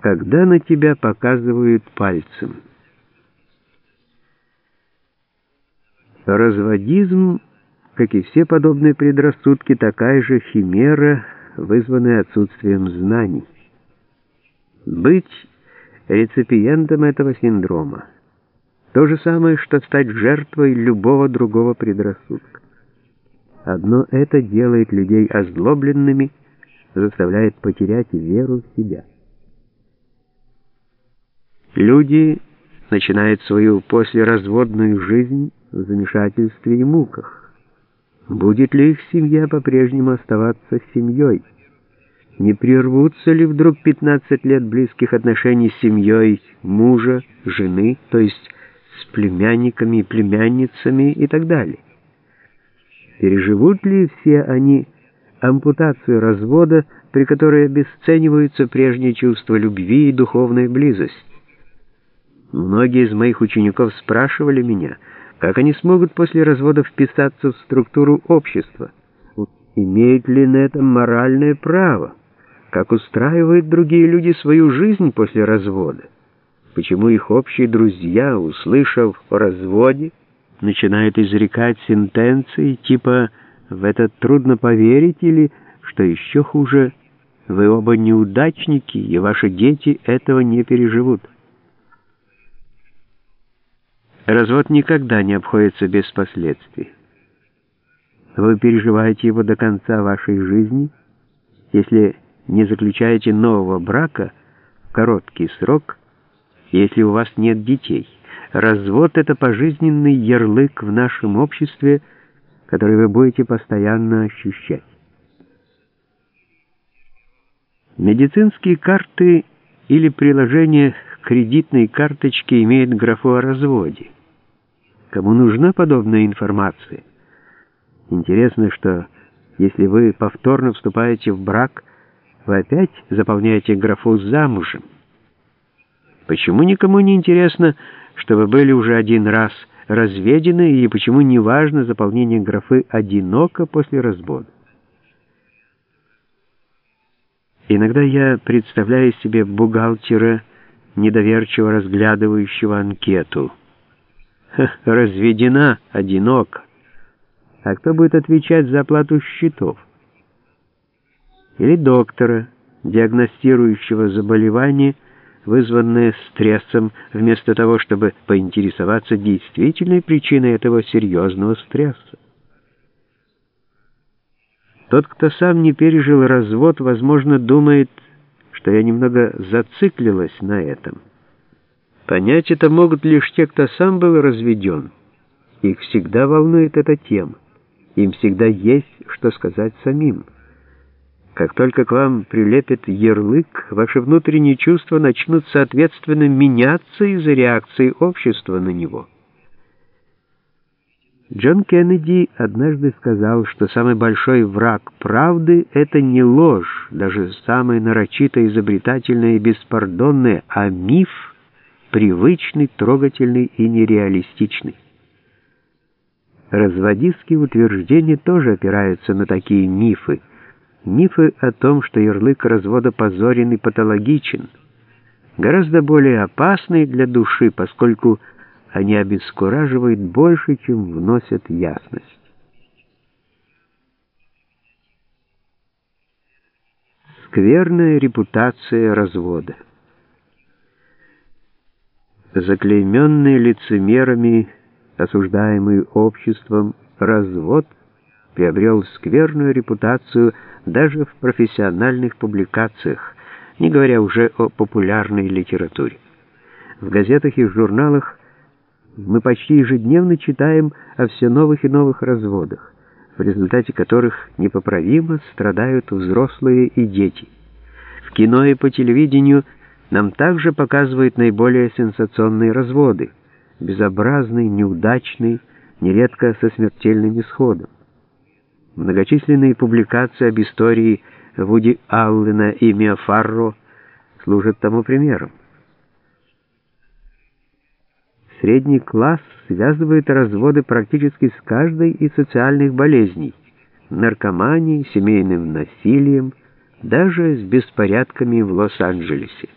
когда на тебя показывают пальцем. Разводизм, как и все подобные предрассудки, такая же химера, вызванная отсутствием знаний. Быть реципиентом этого синдрома — то же самое, что стать жертвой любого другого предрассудка. Одно это делает людей озлобленными, заставляет потерять веру в себя. Люди начинают свою послеразводную жизнь в замешательстве и муках. Будет ли их семья по-прежнему оставаться семьей? Не прервутся ли вдруг 15 лет близких отношений с семьей мужа, жены, то есть с племянниками племянницами и так далее? Переживут ли все они ампутацию развода, при которой обесцениваются прежние чувства любви и духовная близость? Многие из моих учеников спрашивали меня, как они смогут после развода вписаться в структуру общества, имеют ли на это моральное право, как устраивают другие люди свою жизнь после развода, почему их общие друзья, услышав о разводе, начинают изрекать сентенции типа «в это трудно поверить» или, что еще хуже, «вы оба неудачники, и ваши дети этого не переживут». Развод никогда не обходится без последствий. Вы переживаете его до конца вашей жизни, если не заключаете нового брака в короткий срок, если у вас нет детей. Развод — это пожизненный ярлык в нашем обществе, который вы будете постоянно ощущать. Медицинские карты или приложение кредитной карточке имеют графу о разводе. Кому нужна подобная информация? Интересно, что если вы повторно вступаете в брак, вы опять заполняете графу «замужем». Почему никому не интересно, что вы были уже один раз разведены, и почему не важно заполнение графы «одиноко» после развода? Иногда я представляю себе бухгалтера, недоверчиво разглядывающего анкету – разведена, одиноко. А кто будет отвечать за оплату счетов? Или доктора, диагностирующего заболевание, вызванное стрессом, вместо того, чтобы поинтересоваться действительной причиной этого серьезного стресса. Тот, кто сам не пережил развод, возможно, думает, что я немного зациклилась на этом. Понять это могут лишь те, кто сам был разведен. Их всегда волнует эта тема. Им всегда есть что сказать самим. Как только к вам прилепит ярлык, ваши внутренние чувства начнут соответственно меняться из-за реакции общества на него. Джон Кеннеди однажды сказал, что самый большой враг правды — это не ложь, даже самая нарочито изобретательная и беспардонная, а миф — привычный, трогательный и нереалистичный. Разводистские утверждения тоже опираются на такие мифы. Мифы о том, что ярлык развода позорен и патологичен, гораздо более опасные для души, поскольку они обескураживают больше, чем вносят ясность. Скверная репутация развода заклейменный лицемерами, осуждаемый обществом, развод приобрел скверную репутацию даже в профессиональных публикациях, не говоря уже о популярной литературе. В газетах и журналах мы почти ежедневно читаем о все новых и новых разводах, в результате которых непоправимо страдают взрослые и дети. В кино и по телевидению – нам также показывают наиболее сенсационные разводы, безобразный, неудачный, нередко со смертельным исходом. Многочисленные публикации об истории Вуди Аллена и Миа Фарро служат тому примером. Средний класс связывает разводы практически с каждой из социальных болезней, наркоманией, семейным насилием, даже с беспорядками в Лос-Анджелесе.